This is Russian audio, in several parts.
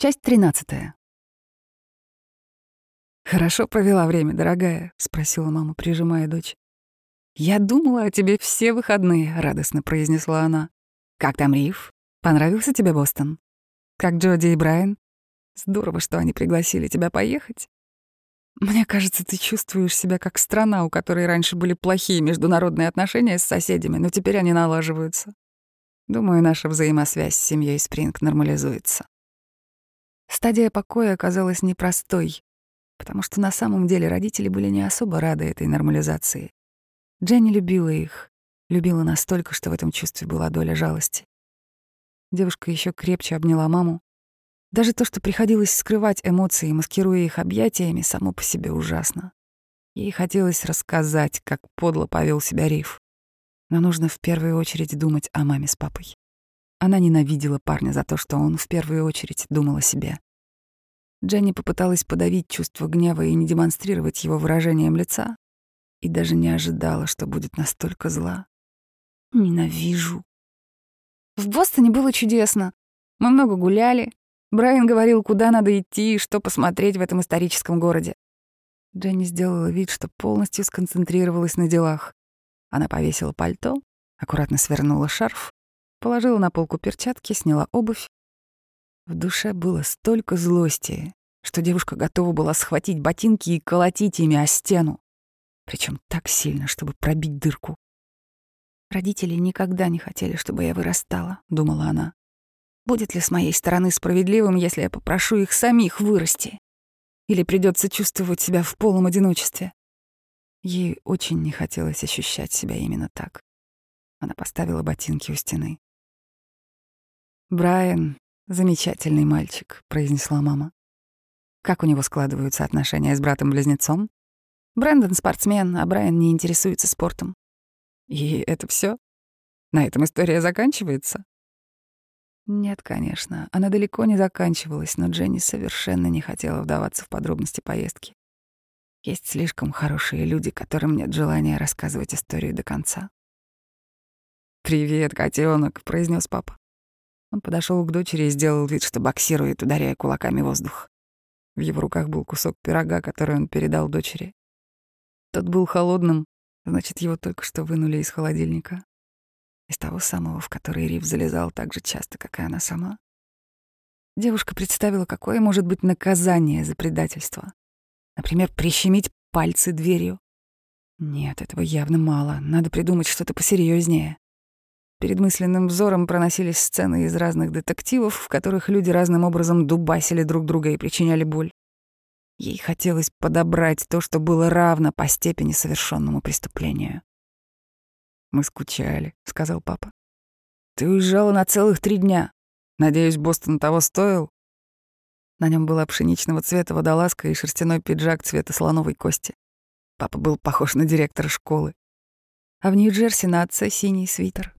Часть тринадцатая. «Хорошо провела время, дорогая?» — спросила мама, прижимая дочь. «Я думала о тебе все выходные», — радостно произнесла она. «Как там Риф? Понравился тебе Бостон? Как Джоди и Брайан? Здорово, что они пригласили тебя поехать. Мне кажется, ты чувствуешь себя как страна, у которой раньше были плохие международные отношения с соседями, но теперь они налаживаются. Думаю, наша взаимосвязь с семьей Спринг нормализуется». Стадия покоя оказалась непростой, потому что на самом деле родители были не особо рады этой нормализации. Дженни любила их, любила настолько, что в этом чувстве была доля жалости. Девушка еще крепче обняла маму. Даже то, что приходилось скрывать эмоции, маскируя их объятиями, само по себе ужасно. Ей хотелось рассказать, как подло повел себя Риф. Но нужно в первую очередь думать о маме с папой. Она ненавидела парня за то, что он в первую очередь думал о себе. Дженни попыталась подавить чувство гнева и не демонстрировать его выражением лица, и даже не ожидала, что будет настолько зла. Ненавижу. В Бостоне было чудесно. Мы много гуляли. Брайан говорил, куда надо идти и что посмотреть в этом историческом городе. Дженни сделала вид, что полностью сконцентрировалась на делах. Она повесила пальто, аккуратно свернула шарф Положила на полку перчатки, сняла обувь. В душе было столько злости, что девушка готова была схватить ботинки и колотить ими о стену. Причем так сильно, чтобы пробить дырку. «Родители никогда не хотели, чтобы я вырастала», — думала она. «Будет ли с моей стороны справедливым, если я попрошу их самих вырасти? Или придется чувствовать себя в полном одиночестве?» Ей очень не хотелось ощущать себя именно так. Она поставила ботинки у стены. «Брайан — замечательный мальчик», — произнесла мама. «Как у него складываются отношения с братом-близнецом?» «Брэндон — спортсмен, а Брайан не интересуется спортом». «И это все? На этом история заканчивается?» Нет, конечно, она далеко не заканчивалась, но Дженни совершенно не хотела вдаваться в подробности поездки. Есть слишком хорошие люди, которым нет желания рассказывать историю до конца. «Привет, котенок, произнес папа. Он подошел к дочери и сделал вид, что боксирует, ударяя кулаками воздух. В его руках был кусок пирога, который он передал дочери. Тот был холодным, значит, его только что вынули из холодильника. Из того самого, в который Рив залезал так же часто, как и она сама. Девушка представила, какое может быть наказание за предательство. Например, прищемить пальцы дверью. Нет, этого явно мало. Надо придумать что-то посерьезнее. Перед мысленным взором проносились сцены из разных детективов, в которых люди разным образом дубасили друг друга и причиняли боль. Ей хотелось подобрать то, что было равно по степени совершенному преступлению. «Мы скучали», — сказал папа. «Ты уезжала на целых три дня. Надеюсь, Бостон того стоил?» На нем была пшеничного цвета водолазка и шерстяной пиджак цвета слоновой кости. Папа был похож на директора школы. А в Нью-Джерси на отца синий свитер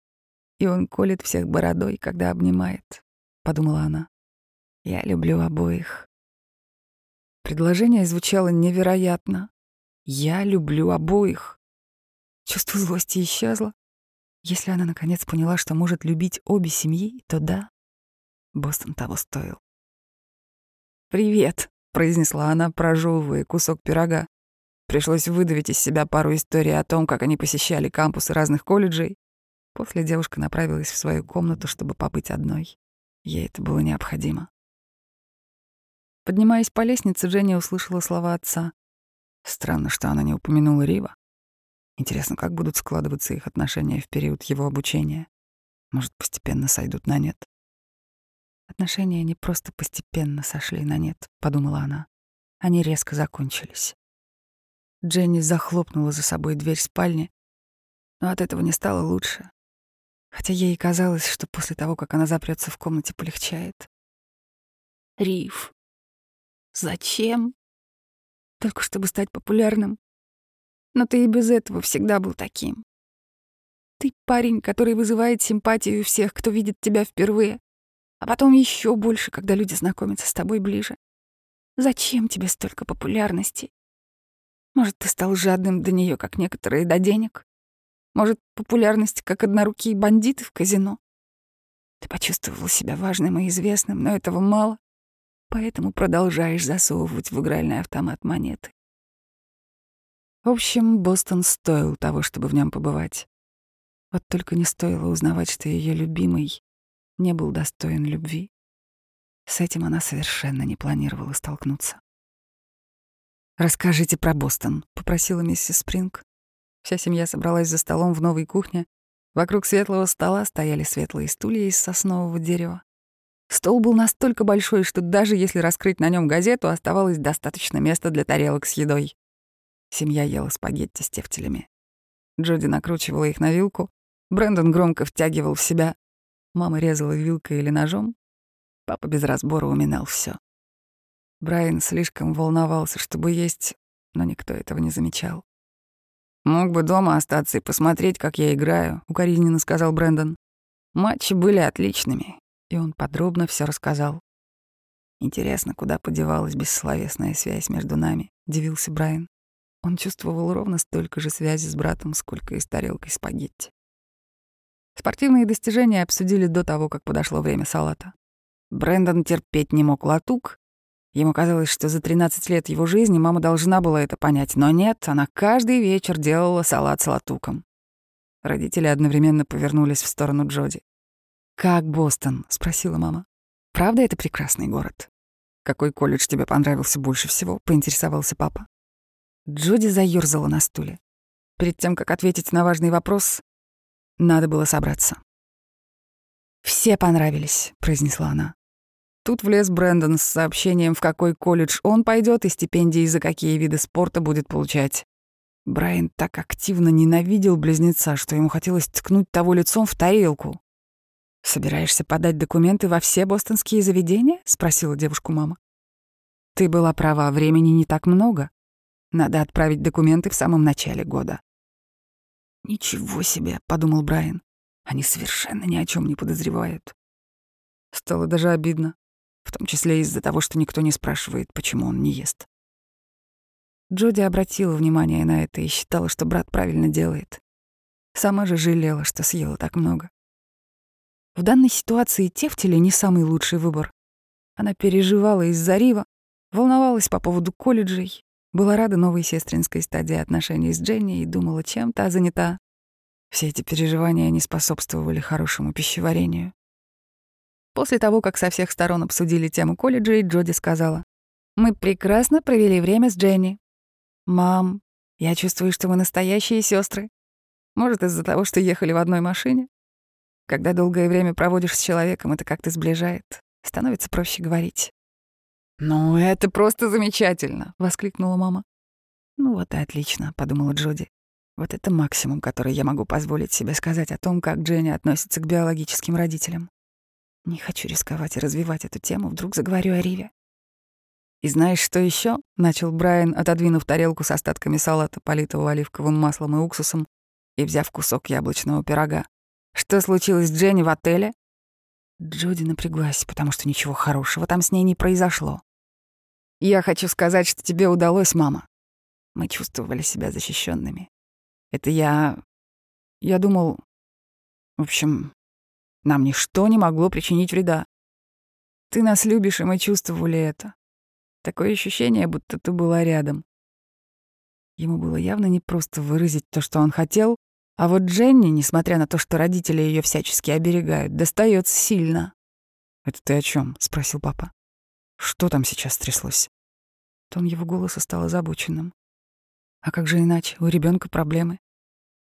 и он колет всех бородой, когда обнимает», — подумала она. «Я люблю обоих». Предложение звучало невероятно. «Я люблю обоих». Чувство злости исчезло. Если она наконец поняла, что может любить обе семьи, то да, Бостон того стоил. «Привет», — произнесла она, прожевывая кусок пирога. Пришлось выдавить из себя пару историй о том, как они посещали кампусы разных колледжей, После девушка направилась в свою комнату, чтобы побыть одной. Ей это было необходимо. Поднимаясь по лестнице, Женя услышала слова отца. Странно, что она не упомянула Рива. Интересно, как будут складываться их отношения в период его обучения. Может, постепенно сойдут на нет. Отношения не просто постепенно сошли на нет, подумала она. Они резко закончились. Дженни захлопнула за собой дверь спальни, но от этого не стало лучше. Хотя ей казалось, что после того, как она запрется в комнате, полегчает. Риф. Зачем? Только чтобы стать популярным. Но ты и без этого всегда был таким. Ты парень, который вызывает симпатию у всех, кто видит тебя впервые, а потом еще больше, когда люди знакомятся с тобой ближе. Зачем тебе столько популярности? Может, ты стал жадным до нее, как некоторые до денег? Может, популярность, как однорукие бандиты в казино? Ты почувствовал себя важным и известным, но этого мало. поэтому продолжаешь засовывать в игральный автомат монеты. В общем, Бостон стоил того, чтобы в нем побывать. Вот только не стоило узнавать, что ее любимый не был достоин любви. С этим она совершенно не планировала столкнуться. «Расскажите про Бостон», — попросила миссис Спринг. Вся семья собралась за столом в новой кухне. Вокруг светлого стола стояли светлые стулья из соснового дерева. Стол был настолько большой, что даже если раскрыть на нем газету, оставалось достаточно места для тарелок с едой. Семья ела спагетти с тефтелями. Джоди накручивала их на вилку, Брэндон громко втягивал в себя. Мама резала вилкой или ножом. Папа без разбора уминал все. Брайан слишком волновался, чтобы есть, но никто этого не замечал. «Мог бы дома остаться и посмотреть, как я играю», — укоризненно сказал Брэндон. «Матчи были отличными», и он подробно все рассказал. «Интересно, куда подевалась бессловесная связь между нами?» — дивился Брайан. Он чувствовал ровно столько же связи с братом, сколько и с тарелкой спагетти. Спортивные достижения обсудили до того, как подошло время салата. Брэндон терпеть не мог латук. Ему казалось, что за 13 лет его жизни мама должна была это понять, но нет, она каждый вечер делала салат с латуком. Родители одновременно повернулись в сторону Джоди. «Как Бостон?» — спросила мама. «Правда это прекрасный город?» «Какой колледж тебе понравился больше всего?» — поинтересовался папа. Джоди заёрзала на стуле. Перед тем, как ответить на важный вопрос, надо было собраться. «Все понравились», — произнесла она. Тут влез Брэндон с сообщением, в какой колледж он пойдет и стипендии за какие виды спорта будет получать. Брайан так активно ненавидел близнеца, что ему хотелось ткнуть того лицом в тарелку. «Собираешься подать документы во все бостонские заведения?» — спросила девушку мама. «Ты была права, времени не так много. Надо отправить документы в самом начале года. «Ничего себе», — подумал Брайан. «Они совершенно ни о чем не подозревают». Стало даже обидно, в том числе из-за того, что никто не спрашивает, почему он не ест. Джоди обратила внимание на это и считала, что брат правильно делает. Сама же жалела, что съела так много. В данной ситуации Тефтели не самый лучший выбор. Она переживала из-за Рива, волновалась по поводу колледжей, была рада новой сестринской стадии отношений с Дженни и думала, чем та занята. Все эти переживания не способствовали хорошему пищеварению. После того, как со всех сторон обсудили тему колледжа, Джоди сказала, «Мы прекрасно провели время с Дженни. Мам, я чувствую, что мы настоящие сестры. Может, из-за того, что ехали в одной машине? Когда долгое время проводишь с человеком, это как-то сближает. Становится проще говорить. «Ну, это просто замечательно!» — воскликнула мама. «Ну вот и отлично», — подумала Джоди. «Вот это максимум, который я могу позволить себе сказать о том, как Дженни относится к биологическим родителям. Не хочу рисковать и развивать эту тему, вдруг заговорю о Риве». «И знаешь, что еще? начал Брайан, отодвинув тарелку с остатками салата, политого оливковым маслом и уксусом, и взяв кусок яблочного пирога. «Что случилось с Дженни в отеле?» Джоди напряглась, потому что ничего хорошего там с ней не произошло. Я хочу сказать, что тебе удалось, мама. Мы чувствовали себя защищенными. Это я... Я думал... В общем, нам ничто не могло причинить вреда. Ты нас любишь, и мы чувствовали это. Такое ощущение, будто ты была рядом. Ему было явно непросто выразить то, что он хотел, а вот Дженни, несмотря на то, что родители ее всячески оберегают, достается сильно. «Это ты о чем? спросил папа. Что там сейчас стряслось? Тон его голоса стал озабоченным. А как же иначе? У ребенка проблемы.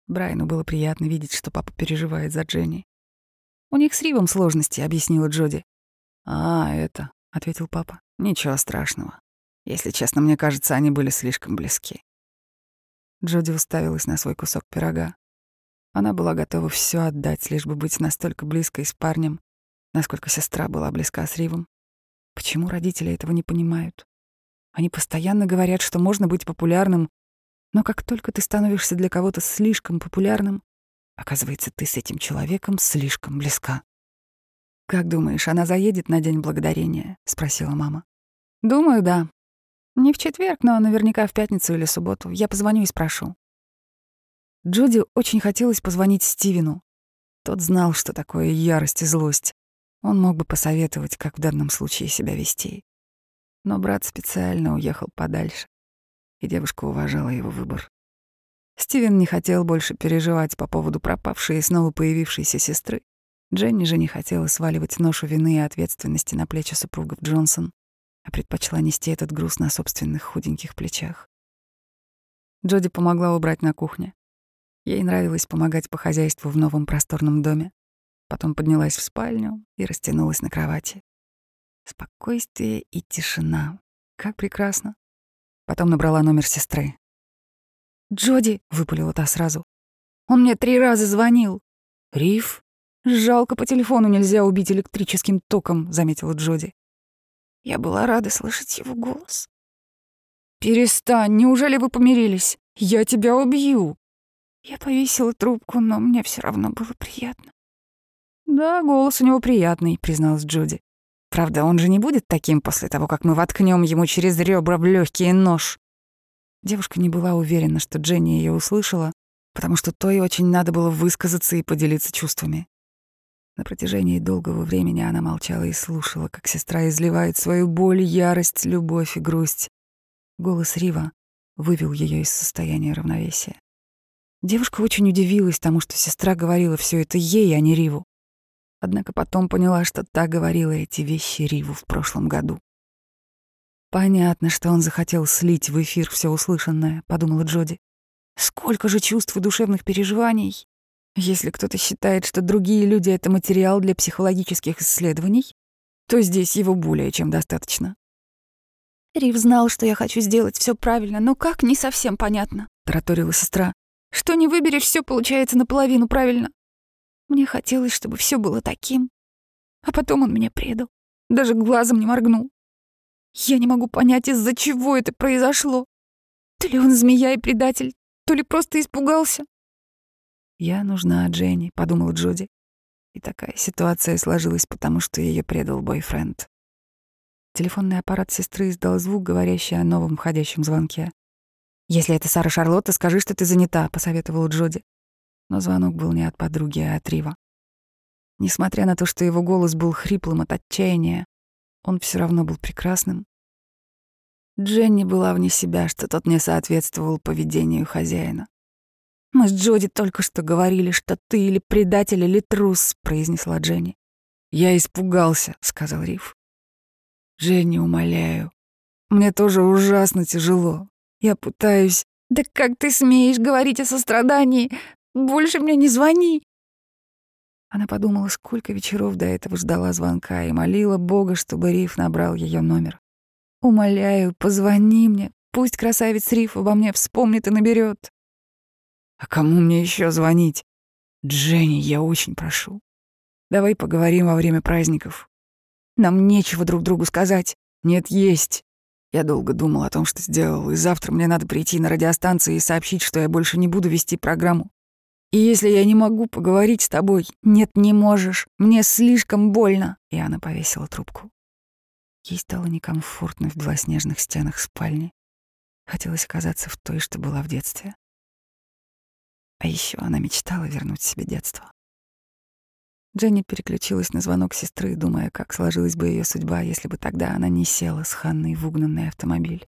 Брайану было приятно видеть, что папа переживает за Дженни. «У них с Ривом сложности», — объяснила Джоди. «А, это», — ответил папа. «Ничего страшного. Если честно, мне кажется, они были слишком близки». Джоди уставилась на свой кусок пирога. Она была готова все отдать, лишь бы быть настолько близкой с парнем, насколько сестра была близка с Ривом. Почему родители этого не понимают? Они постоянно говорят, что можно быть популярным, но как только ты становишься для кого-то слишком популярным, оказывается, ты с этим человеком слишком близка. «Как думаешь, она заедет на День Благодарения?» — спросила мама. «Думаю, да. Не в четверг, но наверняка в пятницу или субботу. Я позвоню и спрошу». Джуди очень хотелось позвонить Стивену. Тот знал, что такое ярость и злость. Он мог бы посоветовать, как в данном случае себя вести. Но брат специально уехал подальше, и девушка уважала его выбор. Стивен не хотел больше переживать по поводу пропавшей и снова появившейся сестры. Дженни же не хотела сваливать ношу вины и ответственности на плечи супругов Джонсон, а предпочла нести этот груз на собственных худеньких плечах. Джоди помогла убрать на кухне. Ей нравилось помогать по хозяйству в новом просторном доме. Потом поднялась в спальню и растянулась на кровати. Спокойствие и тишина. Как прекрасно. Потом набрала номер сестры. «Джоди», — выпалила та сразу. «Он мне три раза звонил». «Риф?» «Жалко, по телефону нельзя убить электрическим током», — заметила Джоди. Я была рада слышать его голос. «Перестань, неужели вы помирились? Я тебя убью!» Я повесила трубку, но мне все равно было приятно. «Да, голос у него приятный», — призналась Джуди. «Правда, он же не будет таким после того, как мы воткнем ему через ребра в легкий нож». Девушка не была уверена, что Дженни ее услышала, потому что той очень надо было высказаться и поделиться чувствами. На протяжении долгого времени она молчала и слушала, как сестра изливает свою боль, ярость, любовь и грусть. Голос Рива вывел ее из состояния равновесия. Девушка очень удивилась тому, что сестра говорила все это ей, а не Риву. Однако потом поняла, что та говорила эти вещи Риву в прошлом году. «Понятно, что он захотел слить в эфир все услышанное», — подумала Джоди. «Сколько же чувств и душевных переживаний, если кто-то считает, что другие люди — это материал для психологических исследований, то здесь его более чем достаточно. «Рив знал, что я хочу сделать все правильно, но как, не совсем понятно», — тараторила сестра. «Что не выберешь, все получается наполовину правильно. Мне хотелось, чтобы все было таким. А потом он меня предал. Даже глазом не моргнул. Я не могу понять, из-за чего это произошло. То ли он змея и предатель, то ли просто испугался. «Я нужна Дженни», — подумала Джуди. И такая ситуация сложилась, потому что ее предал бойфренд. Телефонный аппарат сестры издал звук, говорящий о новом входящем звонке. «Если это Сара Шарлотта, скажи, что ты занята», — посоветовала Джоди. Но звонок был не от подруги, а от Рива. Несмотря на то, что его голос был хриплым от отчаяния, он все равно был прекрасным. Дженни была вне себя, что тот не соответствовал поведению хозяина. «Мы с Джоди только что говорили, что ты или предатель, или трус», — произнесла Дженни. «Я испугался», — сказал Риф. «Дженни, умоляю. Мне тоже ужасно тяжело. Я пытаюсь...» «Да как ты смеешь говорить о сострадании? Больше мне не звони!» Она подумала, сколько вечеров до этого ждала звонка и молила Бога, чтобы Риф набрал ее номер. «Умоляю, позвони мне. Пусть красавец Риф обо мне вспомнит и наберет. А кому мне еще звонить? Дженни, я очень прошу. Давай поговорим во время праздников. Нам нечего друг другу сказать. Нет, есть. Я долго думал о том, что сделал, и завтра мне надо прийти на радиостанцию и сообщить, что я больше не буду вести программу. И если я не могу поговорить с тобой, нет, не можешь. Мне слишком больно. И она повесила трубку. Ей стало некомфортно в белоснежных стенах спальни. Хотелось оказаться в той, что была в детстве. А еще она мечтала вернуть себе детство. Дженни переключилась на звонок сестры, думая, как сложилась бы ее судьба, если бы тогда она не села с Ханной в угнанный автомобиль.